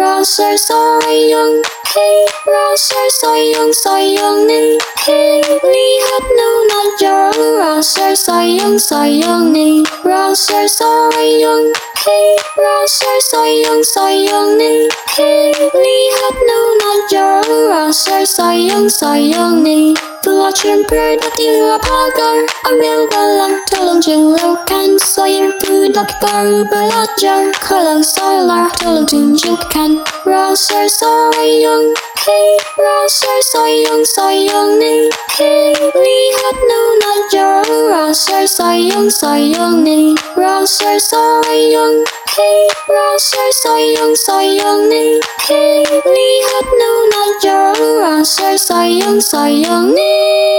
Rasa sayang Hey rasa sayang sayang ni Hey ra nuna jauh Rasa sayang sayang ni Rasa sayang Hey rasa sayang sayang ni Hey ra nuna jauh Rasa sayang sayang ni Telah cemper di pagar Ambil galang tolong jauhkan Saya budak baru belajar Kalau salah tolong tunjukkan Rasa young Hey rasa sayang young ni Hey lihat nuna jauh Rasa sayang sayang ni Rasa young Hey rasa sayang young ni Hey lihat nuna jauh young sayang young ni